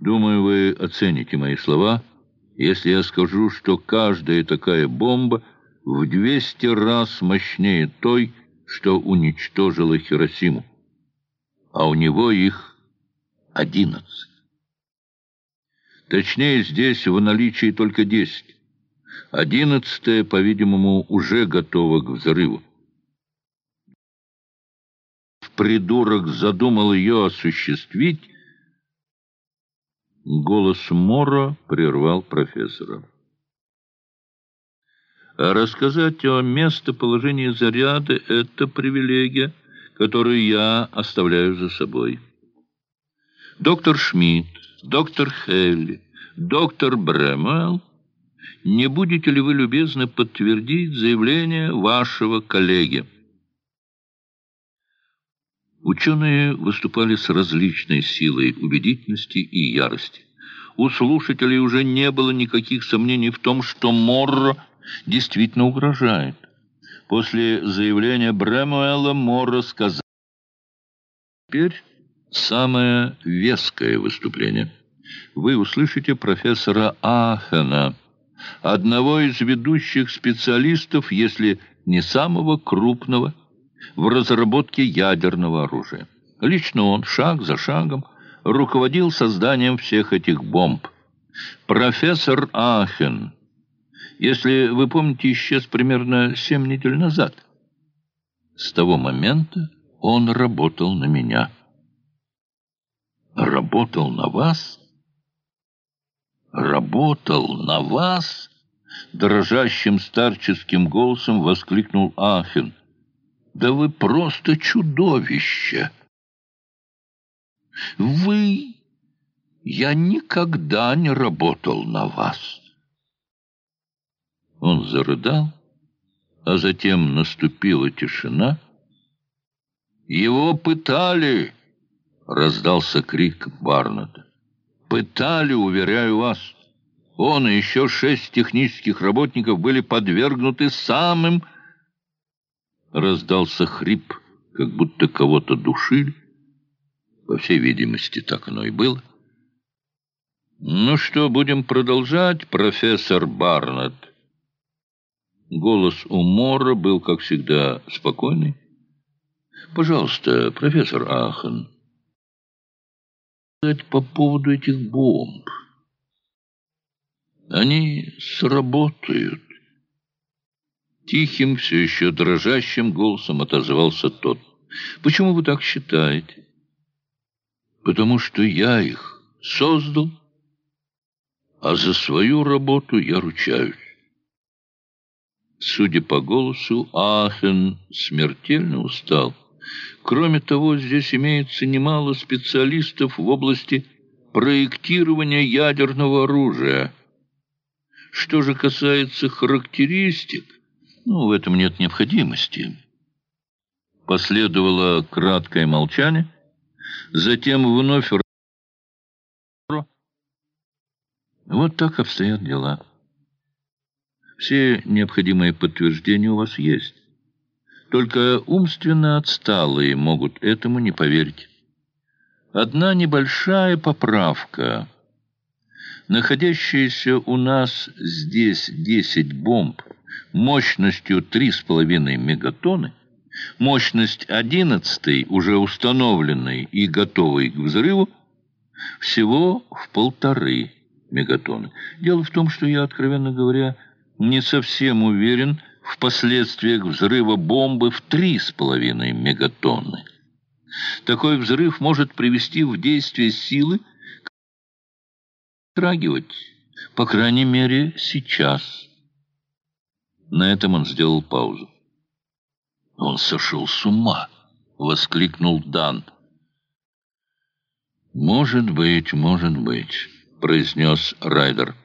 Думаю, вы оцените мои слова, если я скажу, что каждая такая бомба в 200 раз мощнее той, что уничтожила Хиросиму. А у него их одиннадцать. Точнее, здесь в наличии только десять. Одиннадцатая, по-видимому, уже готова к взрыву. Придурок задумал ее осуществить, Голос Мора прервал профессора. А рассказать о местоположении заряда — это привилегия, которую я оставляю за собой. Доктор Шмидт, доктор Хелли, доктор Бремел, не будете ли вы любезны подтвердить заявление вашего коллеги? Ученые выступали с различной силой убедительности и ярости. У слушателей уже не было никаких сомнений в том, что Морро действительно угрожает. После заявления Брэмуэлла Морро сказал «Теперь самое веское выступление. Вы услышите профессора Ахена, одного из ведущих специалистов, если не самого крупного, в разработке ядерного оружия. Лично он, шаг за шагом, руководил созданием всех этих бомб. Профессор Ахен, если вы помните, исчез примерно семь недель назад. С того момента он работал на меня. Работал на вас? Работал на вас? Дрожащим старческим голосом воскликнул Ахен. Да вы просто чудовище! Вы... Я никогда не работал на вас. Он зарыдал, а затем наступила тишина. Его пытали, раздался крик Барната. Пытали, уверяю вас. Он и еще шесть технических работников были подвергнуты самым Раздался хрип, как будто кого-то душили. По всей видимости, так оно и было. «Ну что, будем продолжать, профессор Барнетт?» Голос у Мора был, как всегда, спокойный. «Пожалуйста, профессор Ахан, по поводу этих бомб. Они сработают. Тихим, все еще дрожащим голосом отозвался тот. «Почему вы так считаете?» «Потому что я их создал, а за свою работу я ручаюсь». Судя по голосу, Ахен смертельно устал. Кроме того, здесь имеется немало специалистов в области проектирования ядерного оружия. Что же касается характеристик, ну, в этом нет необходимости. Последовало краткое молчание, затем вновь... Вот так обстоят дела. Все необходимые подтверждения у вас есть. Только умственно отсталые могут этому не поверить. Одна небольшая поправка. Находящиеся у нас здесь 10 бомб мощностью 3,5 мегатонны, мощность 11 уже установленной и готовой к взрыву, всего в полторы мегатонны. Дело в том, что я, откровенно говоря, не совсем уверен в последствиях взрыва бомбы в 3,5 мегатонны. Такой взрыв может привести в действие силы, трагивать, по крайней мере, сейчас. На этом он сделал паузу. «Он сошел с ума!» — воскликнул Дан. «Может быть, может быть», — произнес Райдер.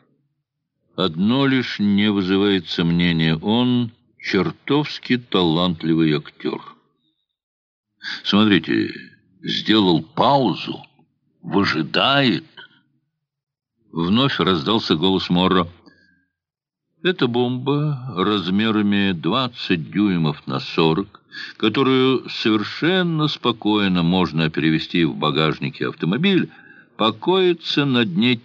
«Одно лишь не вызывает сомнения. Он чертовски талантливый актер. Смотрите, сделал паузу, выжидает». Вновь раздался голос Морро. Это бомба размерами 20 дюймов на 40, которую совершенно спокойно можно перевести в багажнике автомобиля, покоится на дне